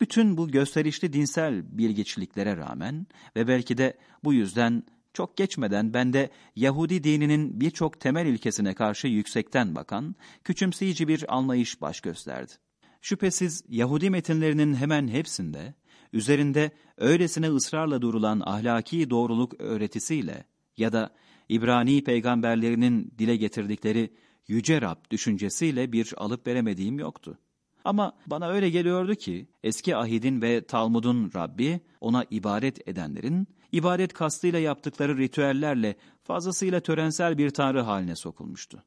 Bütün bu gösterişli dinsel bilgiçliklere rağmen ve belki de bu yüzden çok geçmeden bende Yahudi dininin birçok temel ilkesine karşı yüksekten bakan, küçümseyici bir anlayış baş gösterdi. Şüphesiz Yahudi metinlerinin hemen hepsinde, üzerinde öylesine ısrarla durulan ahlaki doğruluk öğretisiyle ya da İbrani peygamberlerinin dile getirdikleri Yüce Rab düşüncesiyle bir alıp veremediğim yoktu. Ama bana öyle geliyordu ki eski ahidin ve Talmud'un Rabbi ona ibadet edenlerin ibadet kastıyla yaptıkları ritüellerle fazlasıyla törensel bir tanrı haline sokulmuştu.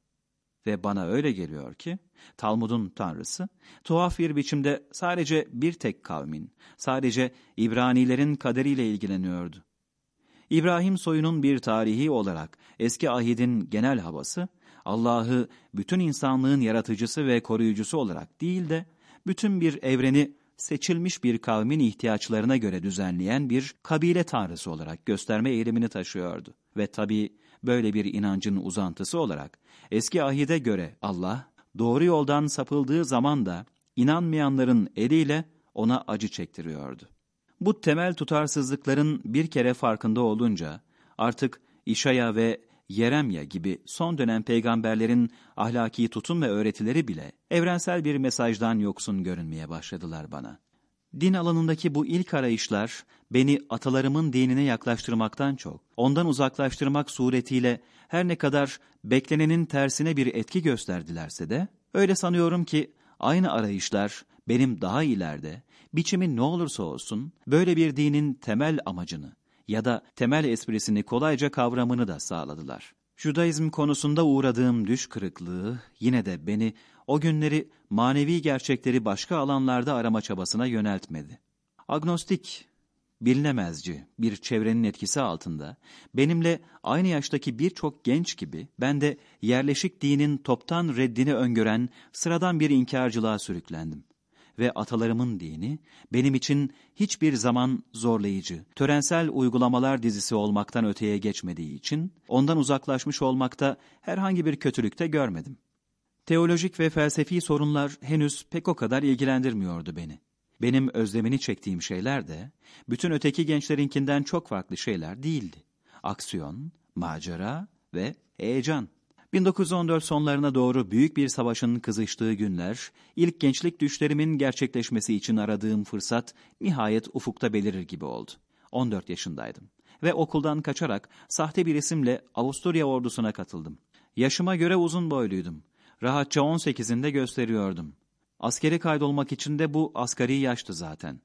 Ve bana öyle geliyor ki Talmud'un tanrısı tuhaf bir biçimde sadece bir tek kavmin, sadece İbranilerin kaderiyle ilgileniyordu. İbrahim soyunun bir tarihi olarak eski ahidin genel havası Allah'ı bütün insanlığın yaratıcısı ve koruyucusu olarak değil de bütün bir evreni seçilmiş bir kavmin ihtiyaçlarına göre düzenleyen bir kabile tanrısı olarak gösterme eğilimini taşıyordu. Ve tabi böyle bir inancın uzantısı olarak eski ahide göre Allah doğru yoldan sapıldığı zaman da inanmayanların eliyle ona acı çektiriyordu. Bu temel tutarsızlıkların bir kere farkında olunca artık İşaya ve Yeremya gibi son dönem peygamberlerin ahlaki tutum ve öğretileri bile evrensel bir mesajdan yoksun görünmeye başladılar bana. Din alanındaki bu ilk arayışlar beni atalarımın dinine yaklaştırmaktan çok, ondan uzaklaştırmak suretiyle her ne kadar beklenenin tersine bir etki gösterdilerse de, öyle sanıyorum ki aynı arayışlar benim daha ileride, biçimi ne olursa olsun, böyle bir dinin temel amacını, ya da temel esprisini kolayca kavramını da sağladılar. Judaizm konusunda uğradığım düş kırıklığı yine de beni o günleri manevi gerçekleri başka alanlarda arama çabasına yöneltmedi. Agnostik, bilinemezci bir çevrenin etkisi altında benimle aynı yaştaki birçok genç gibi ben de yerleşik dinin toptan reddini öngören sıradan bir inkarcılığa sürüklendim ve atalarımın dini benim için hiçbir zaman zorlayıcı, törensel uygulamalar dizisi olmaktan öteye geçmediği için ondan uzaklaşmış olmakta herhangi bir kötülükte görmedim. Teolojik ve felsefi sorunlar henüz pek o kadar ilgilendirmiyordu beni. Benim özlemini çektiğim şeyler de bütün öteki gençlerinkinden çok farklı şeyler değildi. Aksiyon, macera ve heyecan. 1914 sonlarına doğru büyük bir savaşın kızıştığı günler, ilk gençlik düşlerimin gerçekleşmesi için aradığım fırsat nihayet ufukta belirir gibi oldu. 14 yaşındaydım ve okuldan kaçarak sahte bir isimle Avusturya ordusuna katıldım. Yaşıma göre uzun boyluydum. Rahatça 18'inde gösteriyordum. Askeri kaydolmak için de bu asgari yaştı zaten.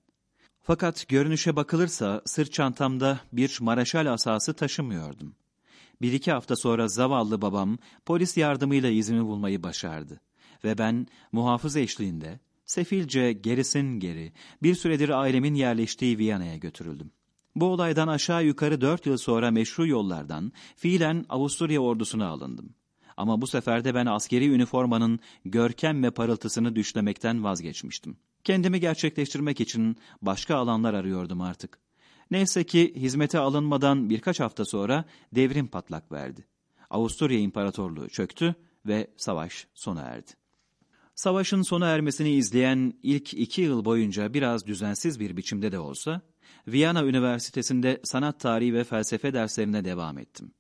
Fakat görünüşe bakılırsa sırt çantamda bir maraşal asası taşımıyordum. Bir iki hafta sonra zavallı babam polis yardımıyla izimi bulmayı başardı. Ve ben muhafız eşliğinde sefilce gerisin geri bir süredir ailemin yerleştiği Viyana'ya götürüldüm. Bu olaydan aşağı yukarı dört yıl sonra meşru yollardan fiilen Avusturya ordusuna alındım. Ama bu sefer de ben askeri üniformanın görkem ve parıltısını düşlemekten vazgeçmiştim. Kendimi gerçekleştirmek için başka alanlar arıyordum artık. Neyse ki hizmete alınmadan birkaç hafta sonra devrim patlak verdi. Avusturya İmparatorluğu çöktü ve savaş sona erdi. Savaşın sona ermesini izleyen ilk iki yıl boyunca biraz düzensiz bir biçimde de olsa, Viyana Üniversitesi'nde sanat tarihi ve felsefe derslerine devam ettim.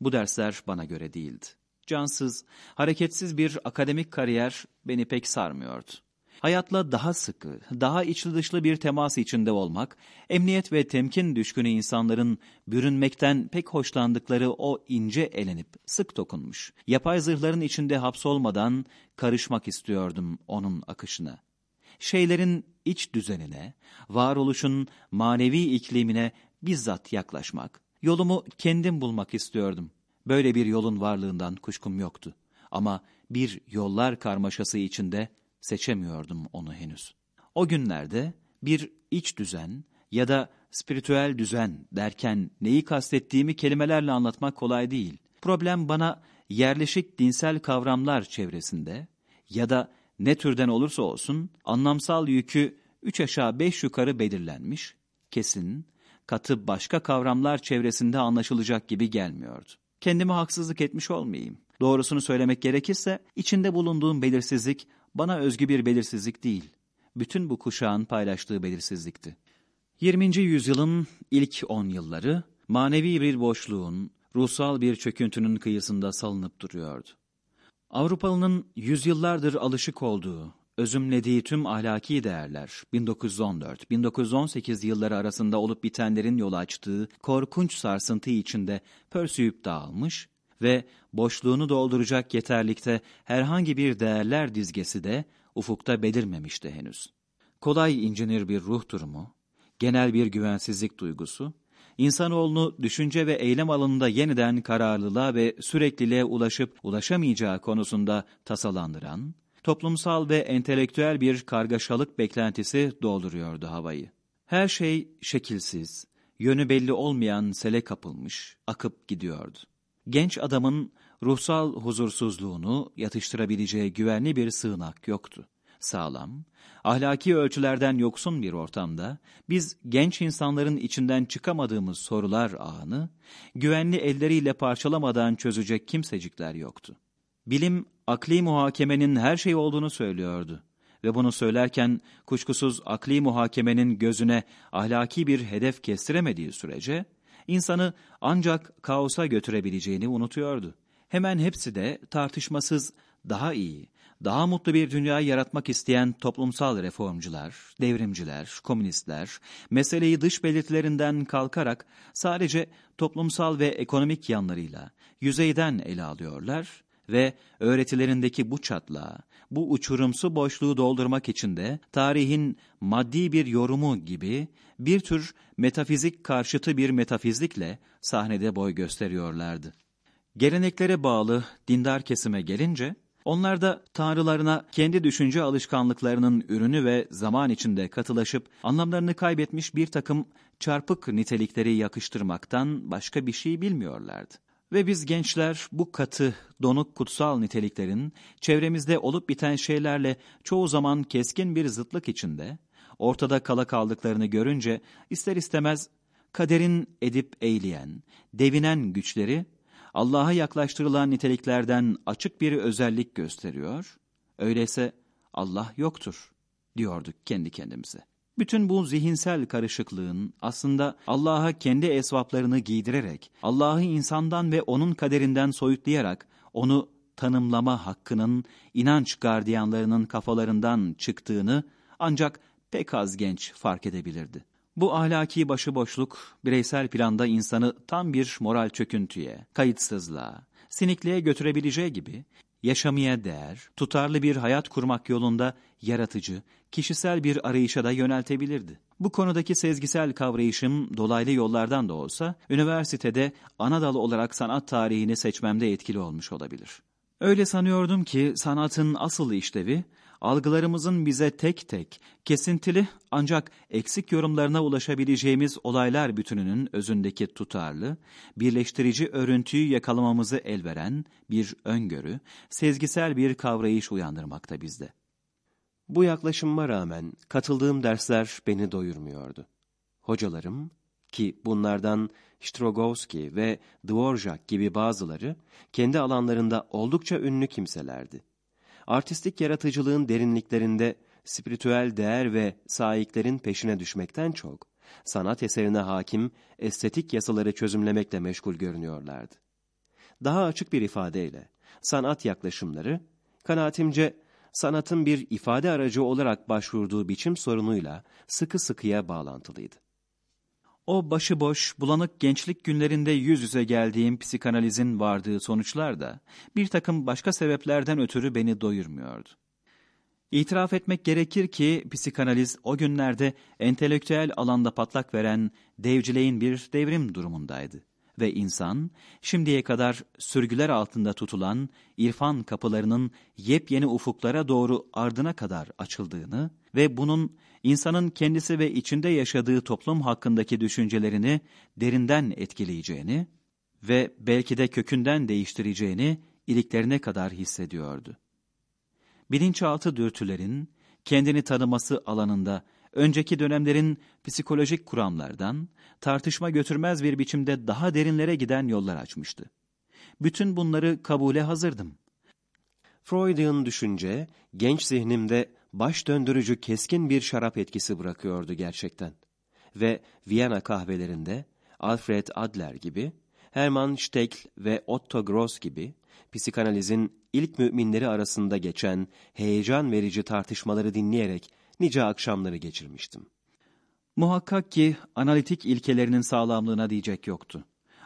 Bu dersler bana göre değildi. Cansız, hareketsiz bir akademik kariyer beni pek sarmıyordu. Hayatla daha sıkı, daha içli dışlı bir temas içinde olmak, emniyet ve temkin düşkünü insanların bürünmekten pek hoşlandıkları o ince elenip sık dokunmuş, yapay zırhların içinde hapsolmadan karışmak istiyordum onun akışına. Şeylerin iç düzenine, varoluşun manevi iklimine bizzat yaklaşmak, yolumu kendim bulmak istiyordum. Böyle bir yolun varlığından kuşkum yoktu. Ama bir yollar karmaşası içinde seçemiyordum onu henüz. O günlerde bir iç düzen ya da spiritüel düzen derken neyi kastettiğimi kelimelerle anlatmak kolay değil. Problem bana yerleşik dinsel kavramlar çevresinde ya da ne türden olursa olsun anlamsal yükü üç aşağı beş yukarı belirlenmiş, kesin, katı başka kavramlar çevresinde anlaşılacak gibi gelmiyordu. Kendime haksızlık etmiş olmayayım. Doğrusunu söylemek gerekirse içinde bulunduğum belirsizlik bana özgü bir belirsizlik değil. bütün bu kuşağın paylaştığı belirsizlikti. 20. yüzyılın ilk 10 yılları manevi bir boşluğun, ruhsal bir çöküntünün kıyısında salınıp duruyordu. Avrupalının yüzyıllardır alışık olduğu, özümlediği tüm ahlaki değerler 1914-1918 yılları arasında olup bitenlerin yol açtığı korkunç sarsıntı içinde pörsüyüp dağılmış ve boşluğunu dolduracak yeterlikte herhangi bir değerler dizgesi de ufukta belirmemişti henüz. Kolay incinir bir ruh durumu, genel bir güvensizlik duygusu, insanoğlunu düşünce ve eylem alanında yeniden kararlılığa ve sürekliliğe ulaşıp ulaşamayacağı konusunda tasalandıran, toplumsal ve entelektüel bir kargaşalık beklentisi dolduruyordu havayı. Her şey şekilsiz, yönü belli olmayan sele kapılmış, akıp gidiyordu. Genç adamın ruhsal huzursuzluğunu yatıştırabileceği güvenli bir sığınak yoktu. Sağlam, ahlaki ölçülerden yoksun bir ortamda biz genç insanların içinden çıkamadığımız sorular ağını güvenli elleriyle parçalamadan çözecek kimsecikler yoktu. Bilim, akli muhakemenin her şey olduğunu söylüyordu. Ve bunu söylerken kuşkusuz akli muhakemenin gözüne ahlaki bir hedef kestiremediği sürece, insanı ancak kaosa götürebileceğini unutuyordu. Hemen hepsi de tartışmasız daha iyi, daha mutlu bir dünya yaratmak isteyen toplumsal reformcular, devrimciler, komünistler, meseleyi dış belirtilerinden kalkarak sadece toplumsal ve ekonomik yanlarıyla yüzeyden ele alıyorlar ve öğretilerindeki bu çatlağı, bu uçurumsu boşluğu doldurmak için de tarihin maddi bir yorumu gibi bir tür metafizik karşıtı bir metafizikle sahnede boy gösteriyorlardı. Geleneklere bağlı dindar kesime gelince, onlar da tanrılarına kendi düşünce alışkanlıklarının ürünü ve zaman içinde katılaşıp anlamlarını kaybetmiş bir takım çarpık nitelikleri yakıştırmaktan başka bir şey bilmiyorlardı. Ve biz gençler bu katı, donuk kutsal niteliklerin çevremizde olup biten şeylerle çoğu zaman keskin bir zıtlık içinde, ortada kala kaldıklarını görünce ister istemez kaderin edip eğleyen, devinen güçleri Allah'a yaklaştırılan niteliklerden açık bir özellik gösteriyor, öyleyse Allah yoktur diyorduk kendi kendimize. Bütün bu zihinsel karışıklığın aslında Allah'a kendi esvaplarını giydirerek, Allah'ı insandan ve onun kaderinden soyutlayarak onu tanımlama hakkının inanç gardiyanlarının kafalarından çıktığını ancak pek az genç fark edebilirdi. Bu ahlaki başıboşluk bireysel planda insanı tam bir moral çöküntüye, kayıtsızlığa, sinikliğe götürebileceği gibi yaşamaya değer, tutarlı bir hayat kurmak yolunda yaratıcı, kişisel bir arayışa da yöneltebilirdi. Bu konudaki sezgisel kavrayışım dolaylı yollardan da olsa, üniversitede ana dal olarak sanat tarihini seçmemde etkili olmuş olabilir. Öyle sanıyordum ki sanatın asıl işlevi, algılarımızın bize tek tek, kesintili ancak eksik yorumlarına ulaşabileceğimiz olaylar bütününün özündeki tutarlı, birleştirici örüntüyü yakalamamızı elveren bir öngörü, sezgisel bir kavrayış uyandırmakta bizde. Bu yaklaşımıma rağmen katıldığım dersler beni doyurmuyordu. Hocalarım, ki bunlardan Strogovski ve Dvorak gibi bazıları kendi alanlarında oldukça ünlü kimselerdi artistik yaratıcılığın derinliklerinde spiritüel değer ve sahiplerin peşine düşmekten çok, sanat eserine hakim estetik yasaları çözümlemekle meşgul görünüyorlardı. Daha açık bir ifadeyle, sanat yaklaşımları, kanaatimce sanatın bir ifade aracı olarak başvurduğu biçim sorunuyla sıkı sıkıya bağlantılıydı. O başıboş, bulanık gençlik günlerinde yüz yüze geldiğim psikanalizin vardığı sonuçlar da bir takım başka sebeplerden ötürü beni doyurmuyordu. İtiraf etmek gerekir ki psikanaliz o günlerde entelektüel alanda patlak veren devcileyin bir devrim durumundaydı. Ve insan şimdiye kadar sürgüler altında tutulan irfan kapılarının yepyeni ufuklara doğru ardına kadar açıldığını ve bunun insanın kendisi ve içinde yaşadığı toplum hakkındaki düşüncelerini derinden etkileyeceğini ve belki de kökünden değiştireceğini iliklerine kadar hissediyordu. Bilinçaltı dürtülerin kendini tanıması alanında önceki dönemlerin psikolojik kuramlardan tartışma götürmez bir biçimde daha derinlere giden yollar açmıştı. Bütün bunları kabule hazırdım. Freud'un düşünce genç zihnimde baş döndürücü keskin bir şarap etkisi bırakıyordu gerçekten. Ve Viyana kahvelerinde Alfred Adler gibi, Hermann Steckl ve Otto Gross gibi psikanalizin ilk müminleri arasında geçen heyecan verici tartışmaları dinleyerek nice akşamları geçirmiştim. Muhakkak ki analitik ilkelerinin sağlamlığına diyecek yoktu.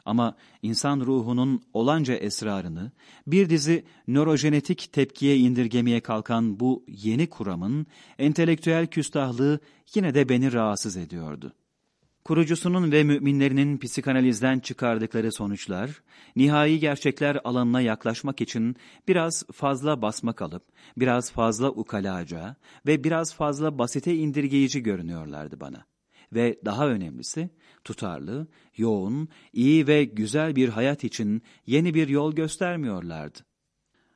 Ama insan ruhunun olanca esrarını bir dizi nörojenetik tepkiye indirgemeye kalkan bu yeni kuramın entelektüel küstahlığı yine de beni rahatsız ediyordu. Kurucusunun ve müminlerinin psikanalizden çıkardıkları sonuçlar, nihai gerçekler alanına yaklaşmak için biraz fazla basmak alıp, biraz fazla ukalaca ve biraz fazla basite indirgeyici görünüyorlardı bana. Ve daha önemlisi, tutarlı, yoğun, iyi ve güzel bir hayat için yeni bir yol göstermiyorlardı.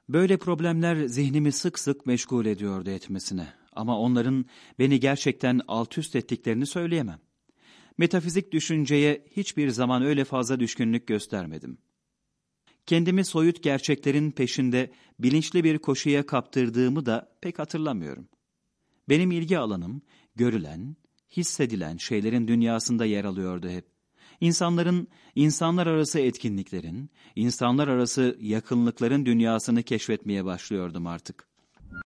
Böyle problemler zihnimi sık sık meşgul ediyordu etmesine ama onların beni gerçekten alt üst ettiklerini söyleyemem. Metafizik düşünceye hiçbir zaman öyle fazla düşkünlük göstermedim. Kendimi soyut gerçeklerin peşinde bilinçli bir koşuya kaptırdığımı da pek hatırlamıyorum. Benim ilgi alanım görülen, hissedilen şeylerin dünyasında yer alıyordu hep. İnsanların, insanlar arası etkinliklerin, insanlar arası yakınlıkların dünyasını keşfetmeye başlıyordum artık.